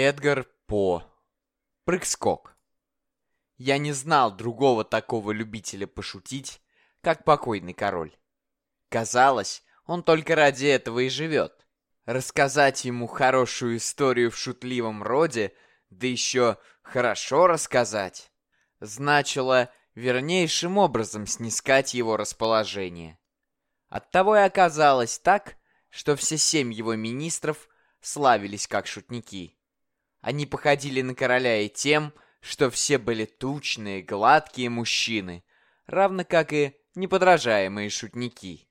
Эдгар По. Прыг-скок. Я не знал другого такого любителя пошутить, как покойный король. Казалось, он только ради этого и живет. Рассказать ему хорошую историю в шутливом роде, да еще хорошо рассказать, значило вернейшим образом снискать его расположение. Оттого и оказалось так, что все семь его министров славились как шутники. Они походили на короля и тем, что все были тучные, гладкие мужчины, равно как и неподражаемые шутники.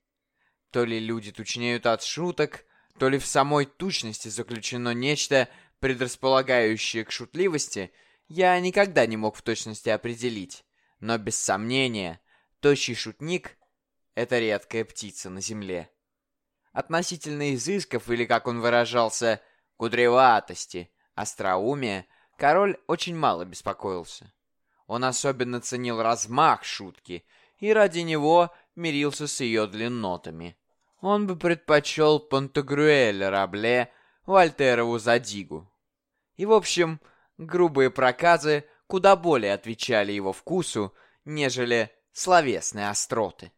То ли люди тучнеют от шуток, то ли в самой тучности заключено нечто, предрасполагающее к шутливости, я никогда не мог в точности определить. Но без сомнения, тощий шутник — это редкая птица на земле. Относительно изысков, или, как он выражался, кудреватости, остроумия, король очень мало беспокоился. Он особенно ценил размах шутки и ради него мирился с ее длиннотами. Он бы предпочел Пантагрюэля Рабле Вольтерову Задигу. И, в общем, грубые проказы куда более отвечали его вкусу, нежели словесные остроты.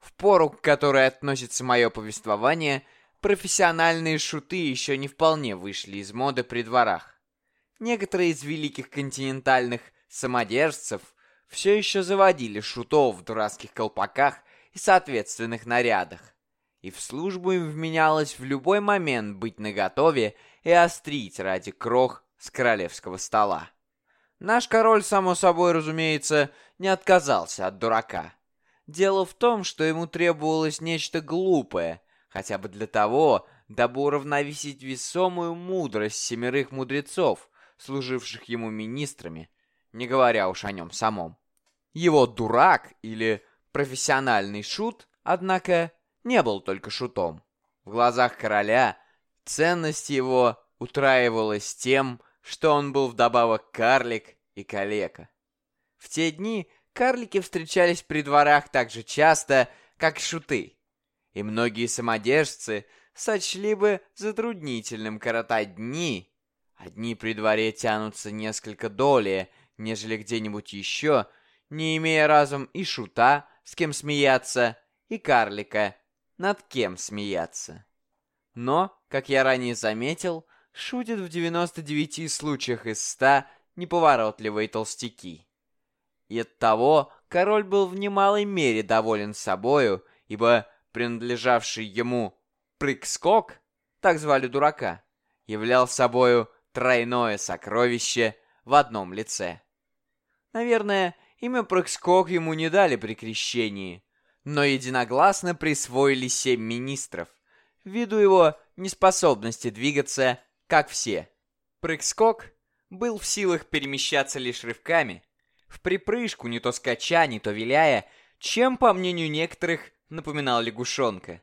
В пору, к которой относится мое повествование, профессиональные шуты еще не вполне вышли из моды при дворах. Некоторые из великих континентальных самодержцев все еще заводили шутов в дурацких колпаках и соответственных нарядах. И в службу им вменялось в любой момент быть наготове и острить ради крох с королевского стола. Наш король, само собой разумеется, не отказался от дурака. Дело в том, что ему требовалось нечто глупое, хотя бы для того, дабы уравновесить весомую мудрость семерых мудрецов, служивших ему министрами, не говоря уж о нем самом. Его дурак или профессиональный шут, однако, не был только шутом. В глазах короля ценность его утраивалась тем, что он был вдобавок карлик и калека. В те дни карлики встречались при дворах так же часто, как шуты. И многие самодержцы сочли бы затруднительным коротать дни. Одни при дворе тянутся несколько долее, нежели где-нибудь еще, не имея разум и шута, с кем смеяться, и карлика, над кем смеяться. Но, как я ранее заметил, шутят в 99 случаях из 100 неповоротливые толстяки. И оттого король был в немалой мере доволен собою, ибо принадлежавший ему прыг-скок, так звали дурака, являл собою тройное сокровище в одном лице. Наверное, имя прыг-скок ему не дали при крещении, но единогласно присвоили семь министров, ввиду его неспособности двигаться, как все. Прыг-скок был в силах перемещаться лишь рывками, в припрыжку, не то скача, не то виляя, чем, по мнению некоторых, напоминал лягушонка.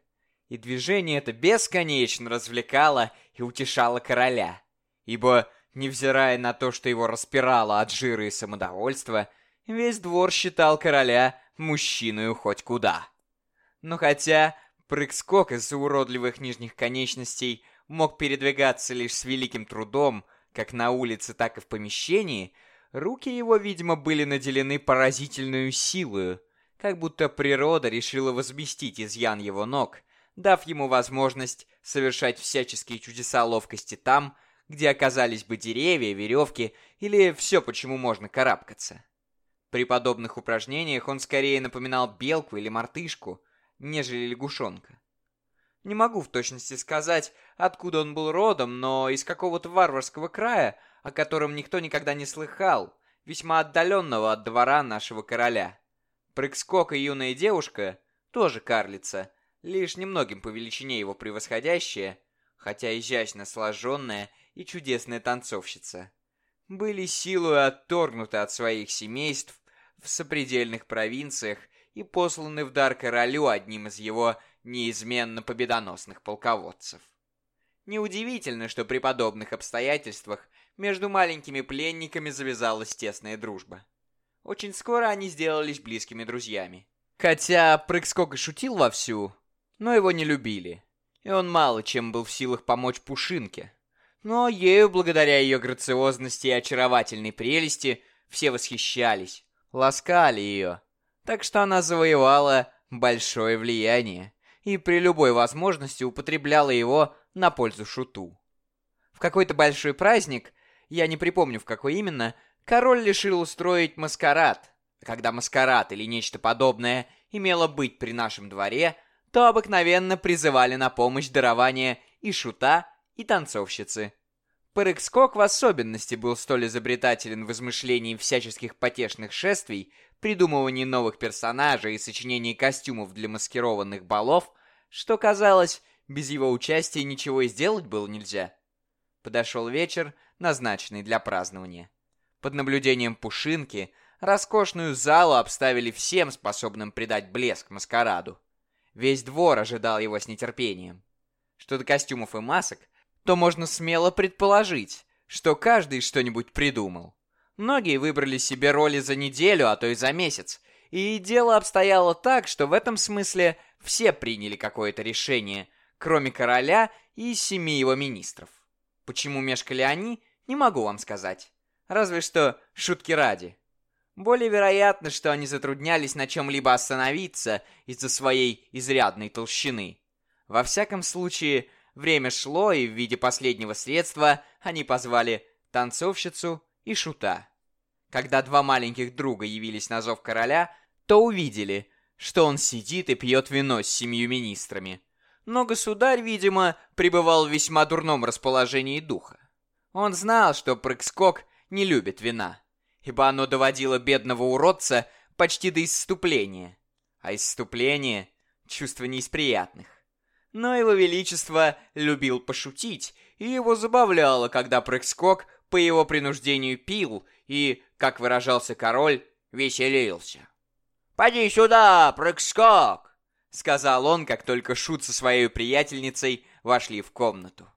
И движение это бесконечно развлекало и утешало короля, ибо, невзирая на то, что его распирало от жира и самодовольства, весь двор считал короля мужчиной хоть куда. Но хотя прыг-скок из-за уродливых нижних конечностей мог передвигаться лишь с великим трудом, как на улице, так и в помещении, руки его, видимо, были наделены поразительную силою, как будто природа решила возместить изъян его ног, дав ему возможность совершать всяческие чудеса ловкости там, где оказались бы деревья, веревки или все, почему можно карабкаться. При подобных упражнениях он скорее напоминал белку или мартышку, нежели лягушонка. Не могу в точности сказать, откуда он был родом, но из какого-то варварского края, о котором никто никогда не слыхал, весьма отдаленного от двора нашего короля. Прыг-скок и юная девушка, тоже карлица, лишь немногим по величине его превосходящая, хотя изящно сложенная и чудесная танцовщица, были силой отторгнуты от своих семейств в сопредельных провинциях и посланы в дар королю одним из его неизменно победоносных полководцев. Неудивительно, что при подобных обстоятельствах между маленькими пленниками завязалась тесная дружба. Очень скоро они сделались близкими друзьями. Хотя Прыг-скок и шутил вовсю, но его не любили, и он мало чем был в силах помочь Пушинке. Но ею, благодаря ее грациозности и очаровательной прелести, все восхищались, ласкали ее. Так что она завоевала большое влияние и при любой возможности употребляла его на пользу шуту. В какой-то большой праздник, я не припомню в какой именно, король решил устроить маскарад. Когда маскарад или нечто подобное имело быть при нашем дворе, то обыкновенно призывали на помощь дарование и шута, и танцовщицы. Парыкскок в особенности был столь изобретателен в измышлении всяческих потешных шествий, придумывании новых персонажей и сочинении костюмов для маскированных балов, что, казалось, без его участия ничего и сделать было нельзя. Подошел вечер, назначенный для празднования. Под наблюдением Пушинки роскошную залу обставили всем способным придать блеск маскараду. Весь двор ожидал его с нетерпением. Что до костюмов и масок, то можно смело предположить, что каждый что-нибудь придумал. Многие выбрали себе роли за неделю, а то и за месяц. И дело обстояло так, что в этом смысле все приняли какое-то решение, кроме короля и семи его министров. Почему мешкали они, не могу вам сказать. Разве что шутки ради. Более вероятно, что они затруднялись на чем-либо остановиться из-за своей изрядной толщины. Во всяком случае, время шло, и в виде последнего средства они позвали танцовщицу и шута. Когда два маленьких друга явились на зов короля, то увидели, что он сидит и пьет вино с семью министрами. Но государь, видимо, пребывал в весьма дурном расположении духа. Он знал, что прыг-скок не любит вина, ибо оно доводило бедного уродца почти до исступления. А исступление — чувство не из приятных. Но его величество любил пошутить, и его забавляло, когда прыг-скок по его принуждению пил и, как выражался король, веселился. «Поди сюда, прыг-скок!» — сказал он, как только Шут со своей приятельницей вошли в комнату.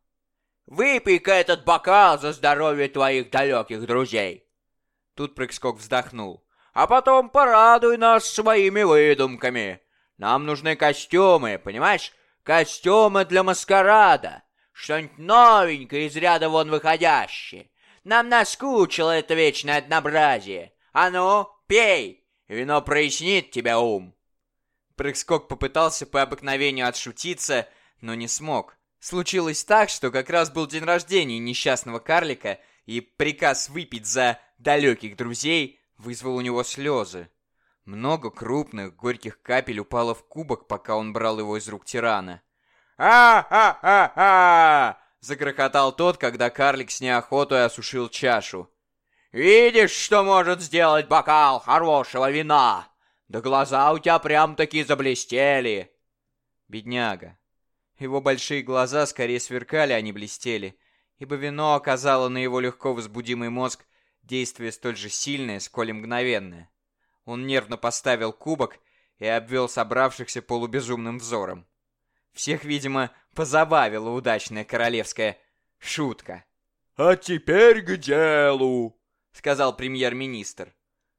«Выпей-ка этот бокал за здоровье твоих далеких друзей!» Тут Прыг-скок вздохнул. «А потом порадуй нас своими выдумками. Нам нужны костюмы, понимаешь? Костюмы для маскарада. Что-нибудь новенькое, из ряда вон выходящее. Нам наскучило это вечное однообразие. А ну, пей, вино прояснит тебе ум». Прыг-скок попытался по обыкновению отшутиться, но не смог. Случилось так, что как раз был день рождения несчастного карлика, и приказ выпить за далеких друзей вызвал у него слезы. Много крупных, горьких капель упало в кубок, пока он брал его из рук тирана. «А-а-а-а!» — загрохотал тот, когда карлик с неохотой осушил чашу. «Видишь, что может сделать бокал хорошего вина?» Да глаза у тебя прям-таки заблестели!» Бедняга. Его большие глаза скорее сверкали, а не блестели, ибо вино оказало на его легко возбудимый мозг действие столь же сильное, сколь и мгновенное. Он нервно поставил кубок и обвел собравшихся полубезумным взором. Всех, видимо, позабавила удачная королевская шутка. «А теперь к делу!» — сказал премьер-министр.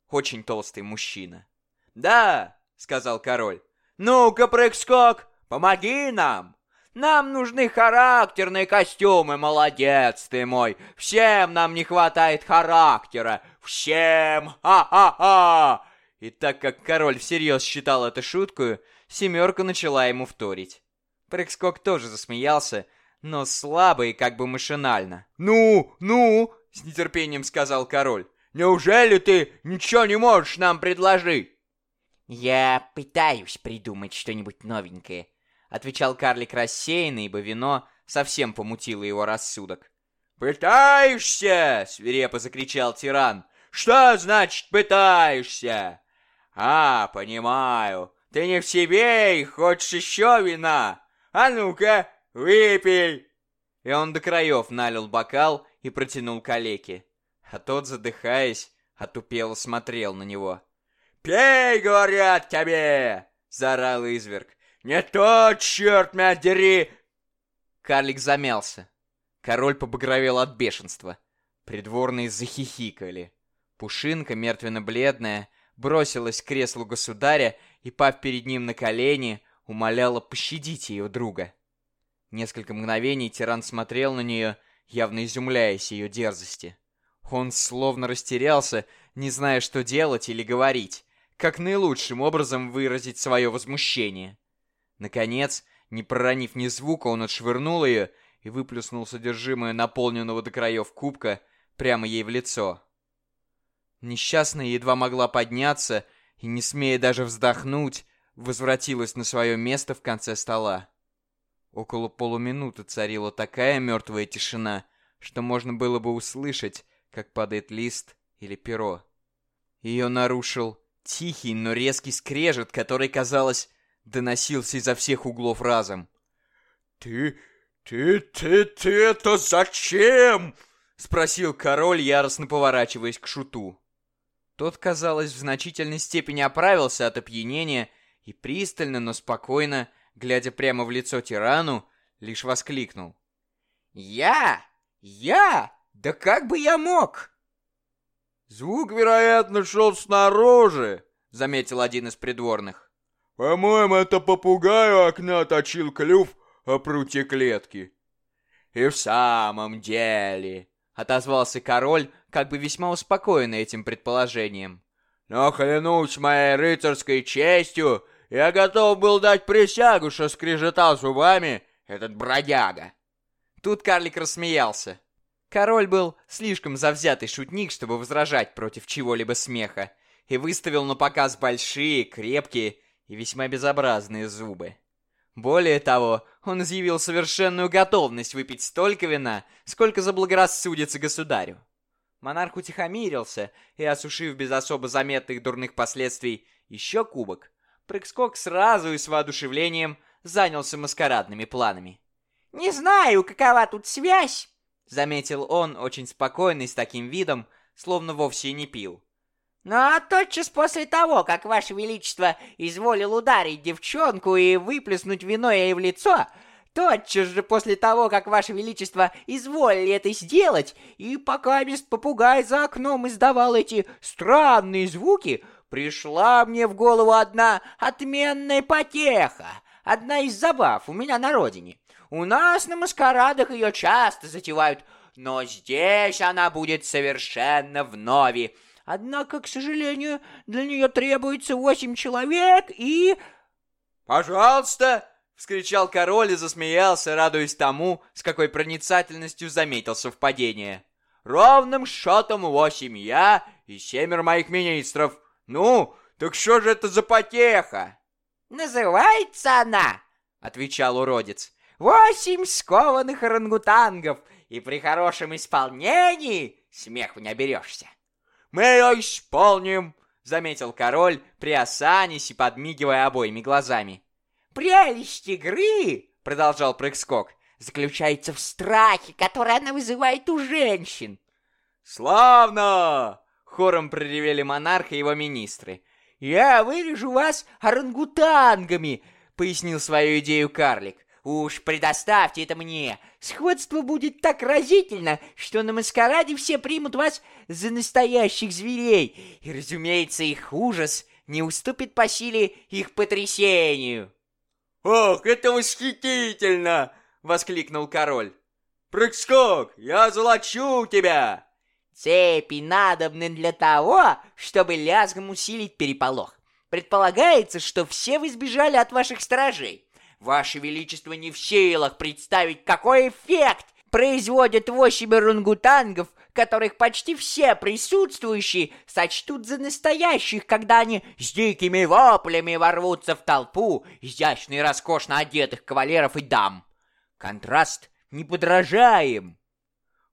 Очень толстый мужчина. «Да», — сказал король. «Ну-ка, прыг-скок, помоги нам! Нам нужны характерные костюмы, молодец ты мой! Всем нам не хватает характера! Всем! Ха-ха-ха!» И так как король всерьез считал это шуткою, семерка начала ему вторить. Прыг-скок тоже засмеялся, но слабо и как бы машинально. «Ну, ну!» — с нетерпением сказал король. «Неужели ты ничего не можешь нам предложить?» «Я пытаюсь придумать что-нибудь новенькое», — отвечал карлик рассеянно, ибо вино совсем помутило его рассудок. «Пытаешься!» — свирепо закричал тиран. «Что значит пытаешься?» «А, понимаю, ты не в себе и хочешь еще вина. А ну-ка, выпей!» И он до краев налил бокал и протянул калеке. А тот, задыхаясь, отупело смотрел на него. «Пей, говорят тебе!» — заорал изверг. «Не то, черт меня дери!» Карлик замялся. Король побагровел от бешенства. Придворные захихикали. Пушинка, мертвенно-бледная, бросилась к креслу государя и, пав перед ним на колени, умоляла пощадить ее друга. Несколько мгновений тиран смотрел на нее явно изумляясь ее дерзости. Он словно растерялся, не зная, что делать или говорить, как наилучшим образом выразить свое возмущение. Наконец, не проронив ни звука, он отшвырнул ее и выплюснул содержимое наполненного до краев кубка прямо ей в лицо. Несчастная едва могла подняться и, не смея даже вздохнуть, возвратилась на свое место в конце стола. Около полуминуты царила такая мертвая тишина, что можно было бы услышать, как падает лист или перо. Ее нарушил тихий, но резкий скрежет, который, казалось, доносился изо всех углов разом. «Ты, ты, ты, ты это зачем?» — спросил король, яростно поворачиваясь к шуту. Тот, казалось, в значительной степени оправился от опьянения и пристально, но спокойно, глядя прямо в лицо тирану, лишь воскликнул. «Я? Я? Да как бы я мог?» «Звук, вероятно, шел снаружи», — заметил один из придворных. «По-моему, это попугай у окна точил клюв о прутье клетки». «И в самом деле», — отозвался король, как бы весьма успокоенный этим предположением. «Но клянусь моей рыцарской честью, я готов был дать присягу, что скрежетал зубами этот бродяга». Тут карлик рассмеялся. Король был слишком завзятый шутник, чтобы возражать против чего-либо смеха, и выставил на показ большие, крепкие и весьма безобразные зубы. Более того, он изъявил совершенную готовность выпить столько вина, сколько заблагорассудится государю. Монарх утихомирился и, осушив без особо заметных дурных последствий еще кубок, прыг сразу и с воодушевлением занялся маскарадными планами. «Не знаю, какова тут связь», — заметил он очень спокойный с таким видом, словно вовсе не пил. Но тотчас после того, как Ваше Величество изволил ударить девчонку и выплеснуть вино ей в лицо, тотчас же после того, как Ваше Величество изволили это сделать, и пока мест попугай за окном издавал эти странные звуки, пришла мне в голову одна отменная потеха, одна из забав у меня на родине. У нас на маскарадах ее часто затевают, но здесь она будет совершенно вновь. Однако, к сожалению, для нее требуется восемь человек и... «Пожалуйста!» — вскричал король и засмеялся, радуясь тому, с какой проницательностью заметил совпадение. «Ровным счетом восемь я и семеро моих министров. Ну, так что же это за потеха?» «Называется она!» — отвечал уродец. «Восемь скованных орангутангов, и при хорошем исполнении смеху не оберешься». «Мы ее исполним!» — заметил король, приосанясь и подмигивая обоими глазами. «Прелесть игры!» — продолжал прыг-скок. «Заключается в страхе, который она вызывает у женщин!» «Славно!» — хором проревели монарх и его министры. «Я вырежу вас орангутангами!» — пояснил свою идею карлик. Уж предоставьте это мне. Сходство будет так разительно, что на маскараде все примут вас за настоящих зверей. И, разумеется, их ужас не уступит по силе их потрясению. «Ох, это восхитительно!» — воскликнул король. «Прыг-скок, я золочу тебя!» Цепи надобны для того, чтобы лязгом усилить переполох. Предполагается, что все вы сбежали от ваших сторожей. Ваше Величество не в силах представить, какой эффект производят восемь орангутангов, которых почти все присутствующие сочтут за настоящих, когда они с дикими воплями ворвутся в толпу изящно и роскошно одетых кавалеров и дам. Контраст неподражаем.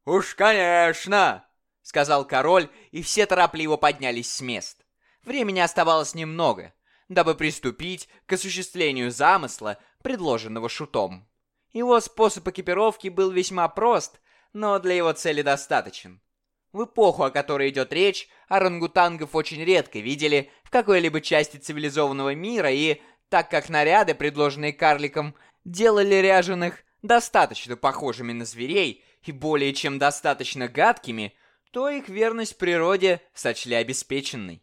«Уж, конечно!» — сказал король, и все торопливо поднялись с мест. Времени оставалось немного, дабы приступить к осуществлению замысла, предложенного шутом. Его способ экипировки был весьма прост, но для его цели достаточен. В эпоху, о которой идет речь, орангутангов очень редко видели в какой-либо части цивилизованного мира, и так как наряды, предложенные карликом, делали ряженых достаточно похожими на зверей и более чем достаточно гадкими, то их верность природе сочли обеспеченной.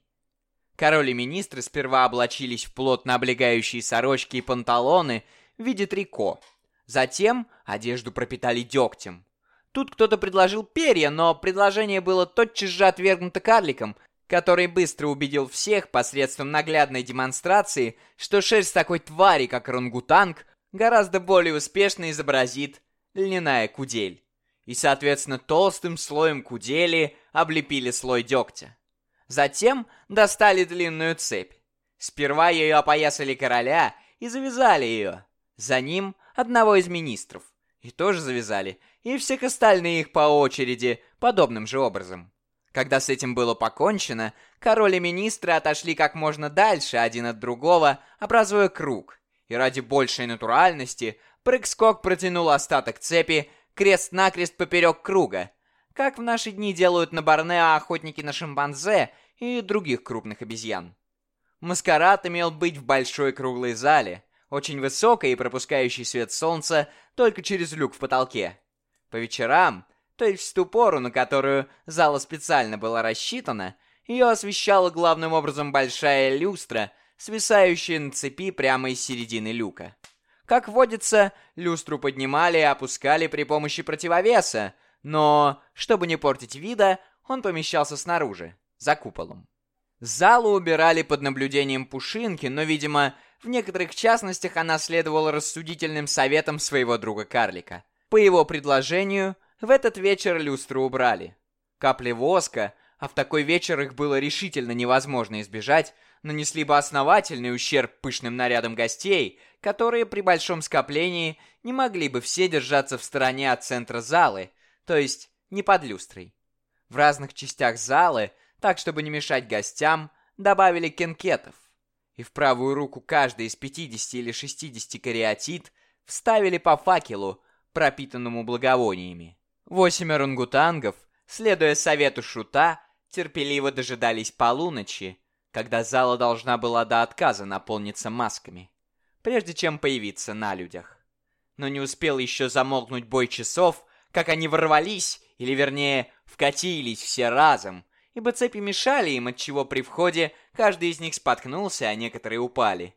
Король и министры сперва облачились в плотно облегающие сорочки и панталоны в виде трико. Затем одежду пропитали дегтем. Тут кто-то предложил перья, но предложение было тотчас же отвергнуто карликом, который быстро убедил всех посредством наглядной демонстрации, что шерсть такой твари, как рангутанг, гораздо более успешно изобразит льняная кудель. И, соответственно, толстым слоем кудели облепили слой дегтя. Затем достали длинную цепь. Сперва ее опоясали короля и завязали ее. За ним одного из министров. И тоже завязали. И всех остальных по очереди, подобным же образом. Когда с этим было покончено, король и министры отошли как можно дальше один от другого, образуя круг. И ради большей натуральности прыг-скок протянул остаток цепи крест-накрест поперек круга, как в наши дни делают на Борнео охотники на шимпанзе и других крупных обезьян. Маскарад имел быть в большой круглой зале, очень высокой и пропускающей свет солнца только через люк в потолке. По вечерам то есть в ту пору, на которую зала специально была рассчитана, ее освещала главным образом большая люстра, свисающая на цепи прямо из середины люка. Как водится, люстру поднимали и опускали при помощи противовеса, но, чтобы не портить вида, он помещался снаружи, за куполом. Залу убирали под наблюдением Пушинки, но, видимо, в некоторых частностях она следовала рассудительным советам своего друга-карлика. По его предложению, в этот вечер люстру убрали. Капли воска, а в такой вечер их было решительно невозможно избежать, нанесли бы основательный ущерб пышным нарядам гостей, которые при большом скоплении не могли бы все держаться в стороне от центра залы, то есть не под люстрой. В разных частях залы, так чтобы не мешать гостям, добавили кенкетов. И в правую руку каждой из 50 или 60 кариатид вставили по факелу, пропитанному благовониями. Восемь орангутангов, следуя совету Шута, терпеливо дожидались полуночи, когда зала должна была до отказа наполниться масками, прежде чем появиться на людях. Но не успел еще замолкнуть бой часов, как они ворвались, или вернее, вкатились все разом, ибо цепи мешали им, отчего при входе каждый из них споткнулся, а некоторые упали.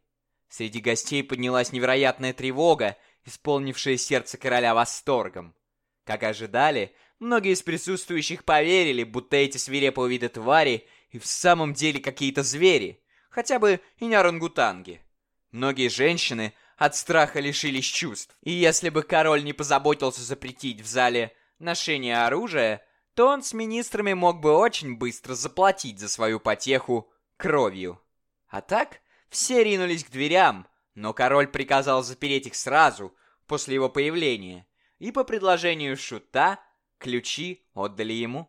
Среди гостей поднялась невероятная тревога, исполнившая сердце короля восторгом. Как ожидали, многие из присутствующих поверили, будто эти свирепого вида твари и в самом деле какие-то звери, хотя бы и не орангутанги. Многие женщины от страха лишились чувств, и если бы король не позаботился запретить в зале ношение оружия, то он с министрами мог бы очень быстро заплатить за свою потеху кровью. А так, все ринулись к дверям, но король приказал запереть их сразу, после его появления, и по предложению Шута ключи отдали ему.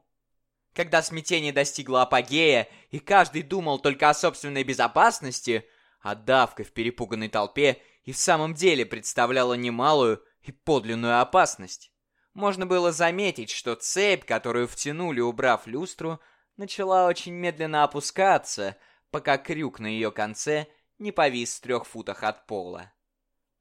Когда смятение достигло апогея, и каждый думал только о собственной безопасности, а давка в перепуганной толпе и в самом деле представляла немалую и подлинную опасность. Можно было заметить, что цепь, которую втянули, убрав люстру, начала очень медленно опускаться, пока крюк на ее конце не повис в трех футах от пола.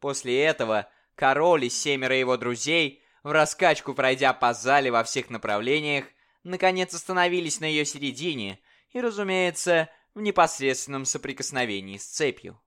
После этого Король и семеро его друзей, в раскачку пройдя по зале во всех направлениях, наконец остановились на ее середине и, разумеется, в непосредственном соприкосновении с цепью.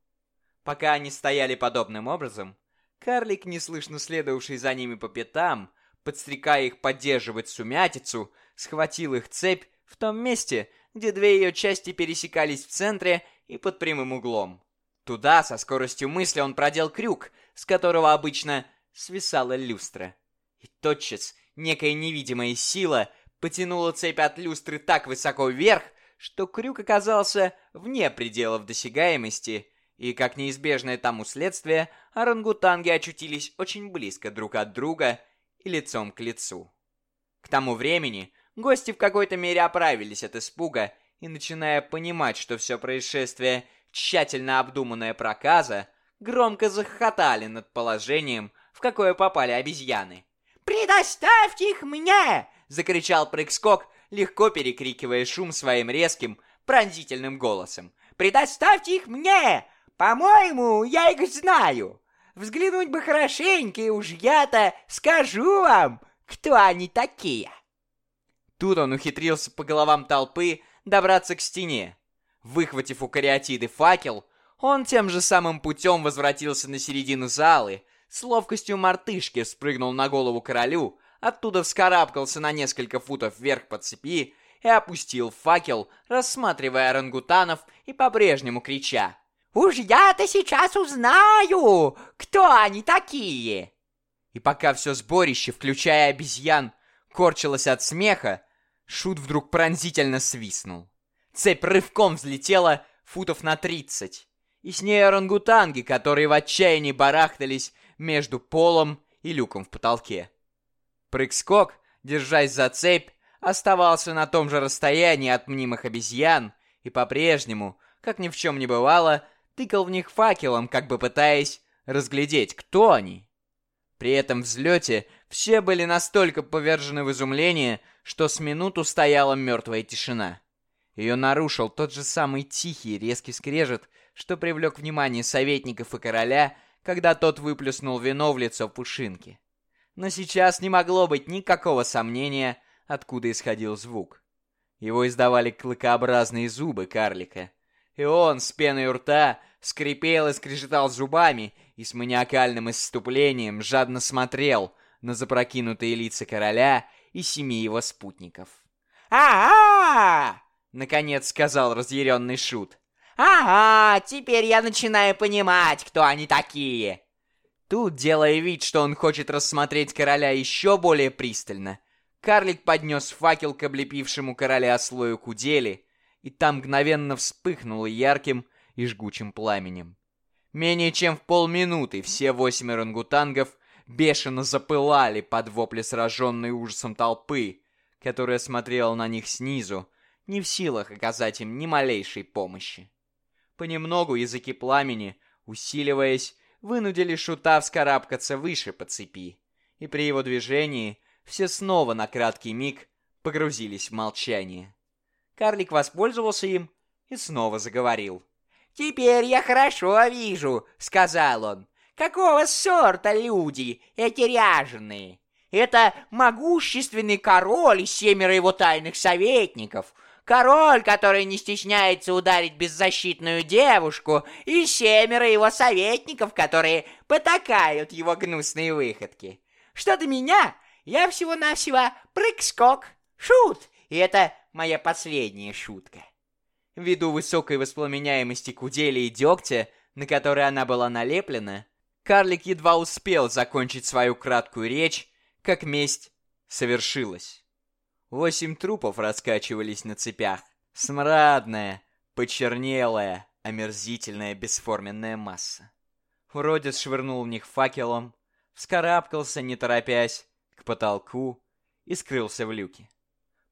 Пока они стояли подобным образом, карлик, неслышно следовавший за ними по пятам, подстрекая их поддерживать сумятицу, схватил их цепь в том месте, где две ее части пересекались в центре и под прямым углом. Туда со скоростью мысли он продел крюк, с которого обычно свисала люстра. И тотчас некая невидимая сила потянула цепь от люстры так высоко вверх, что крюк оказался вне пределов досягаемости, и, как неизбежное тому следствие, орангутанги очутились очень близко друг от друга и лицом к лицу. К тому времени гости в какой-то мере оправились от испуга и, начиная понимать, что все происшествие – тщательно обдуманная проказа, громко захохотали над положением, в какое попали обезьяны. «Предоставьте их мне!» — закричал прыг-скок, легко перекрикивая шум своим резким, пронзительным голосом. «Предоставьте их мне! По-моему, я их знаю! Взглянуть бы хорошенько, и уж я-то скажу вам, кто они такие!» Тут он ухитрился по головам толпы добраться к стене, Выхватив у кариатиды факел, он тем же самым путем возвратился на середину залы, с ловкостью мартышки спрыгнул на голову королю, оттуда вскарабкался на несколько футов вверх по цепи и опустил факел, рассматривая орангутанов и по-прежнему крича. «Уж я-то сейчас узнаю, кто они такие!» И пока все сборище, включая обезьян, корчилось от смеха, Шут вдруг пронзительно свистнул. Цепь рывком взлетела футов на тридцать, и с ней орангутанги, которые в отчаянии барахтались между полом и люком в потолке. Прыг-скок, держась за цепь, оставался на том же расстоянии от мнимых обезьян и по-прежнему, как ни в чем не бывало, тыкал в них факелом, как бы пытаясь разглядеть, кто они. При этом взлете все были настолько повержены в изумление, что с минуту стояла мертвая тишина. Ее нарушил тот же самый тихий резкий скрежет, что привлек внимание советников и короля, когда тот выплюснул вино в лицо Пушинки. Но сейчас не могло быть никакого сомнения, откуда исходил звук. Его издавали клыкообразные зубы карлика. И он с пеной у рта скрипел и скрежетал зубами и с маниакальным исступлением жадно смотрел на запрокинутые лица короля и семи его спутников. «А-а-а!» — наконец сказал разъяренный шут. «Ага, теперь я начинаю понимать, кто они такие!» Тут, делая вид, что он хочет рассмотреть короля еще более пристально, карлик поднес факел к облепившему короля слою кудели, и там мгновенно вспыхнуло ярким и жгучим пламенем. Менее чем в полминуты все восемь орангутангов бешено запылали под вопли сраженной ужасом толпы, которая смотрела на них снизу, не в силах оказать им ни малейшей помощи. Понемногу языки пламени, усиливаясь, вынудили Шута вскарабкаться выше по цепи, и при его движении все снова на краткий миг погрузились в молчание. Карлик воспользовался им и снова заговорил. «Теперь я хорошо вижу», — сказал он. «Какого сорта люди, эти ряженые? Это могущественный король и семеро его тайных советников, Король, который не стесняется ударить беззащитную девушку, и семеро его советников, которые потакают его гнусные выходки. Что до меня, я всего-навсего прыг-скок, шут, и это моя последняя шутка. Ввиду высокой воспламеняемости кудели и дегтя, на которой она была налеплена, карлик едва успел закончить свою краткую речь, как месть совершилась. Восемь трупов раскачивались на цепях. Смрадная, почернелая, омерзительная бесформенная масса. Уродец швырнул в них факелом, вскарабкался, не торопясь, к потолку и скрылся в люке.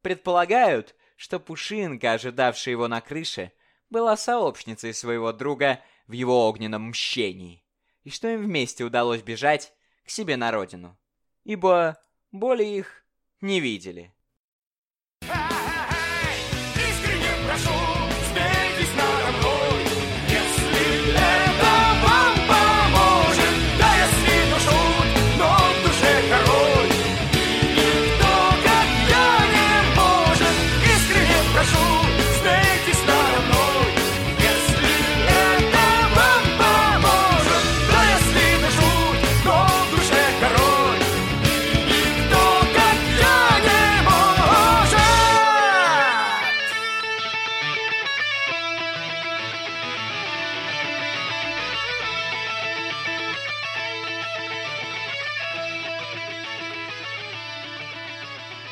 Предполагают, что Пушинка, ожидавшая его на крыше, была сообщницей своего друга в его огненном мщении, и что им вместе удалось бежать к себе на родину, ибо боли их не видели. Искренне прошу!